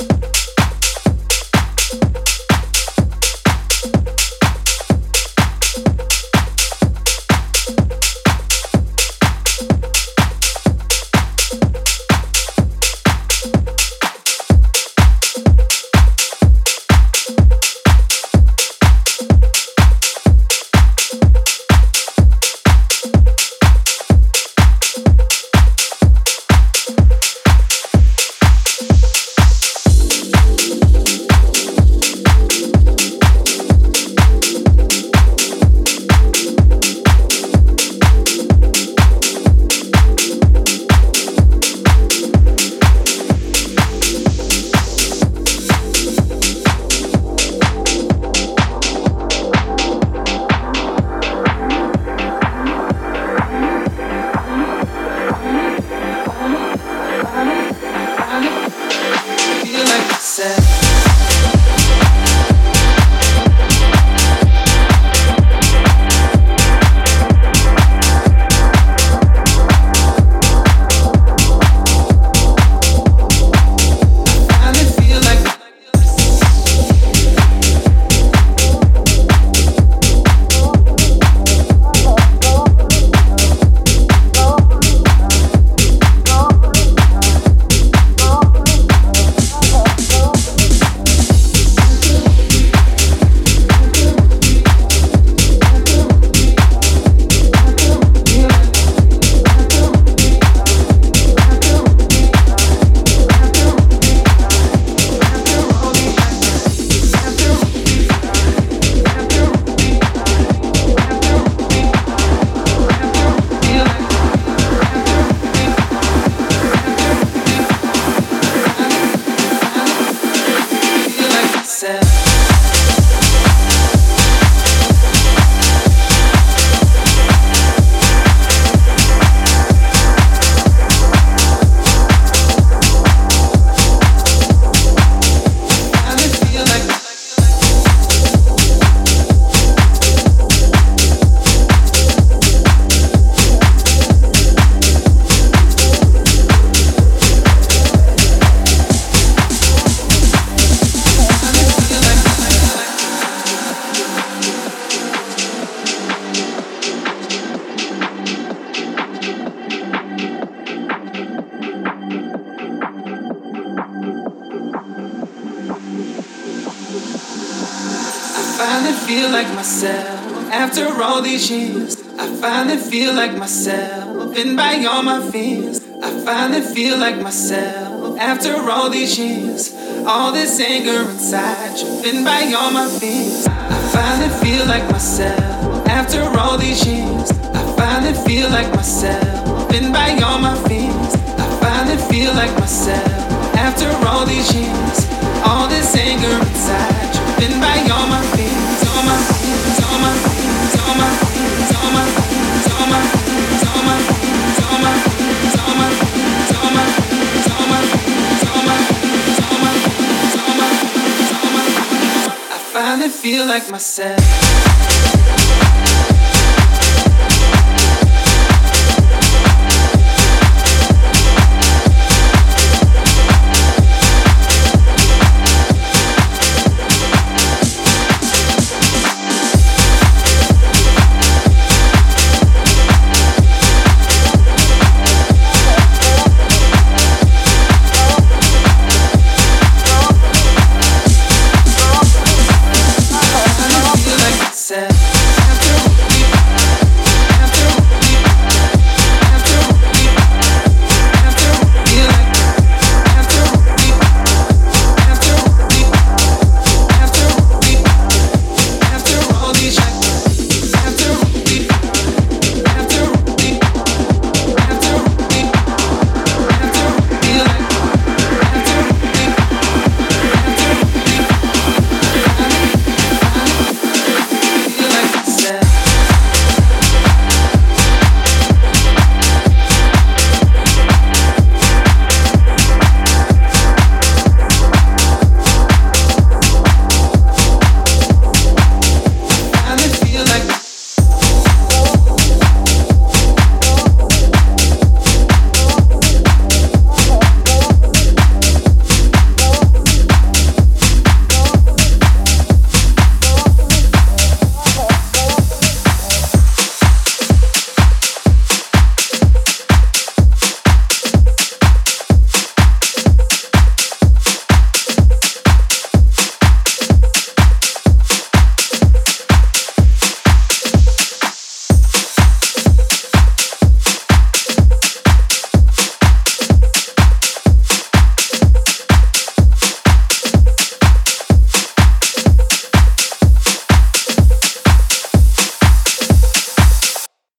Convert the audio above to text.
you finally feel like myself. After all these years, I finally feel like myself. Been by all my fears, I finally feel like myself. After all these years, all this anger inside, driven by all my fears, I finally feel like myself. After all these years, I finally feel like myself. finally feel like myself.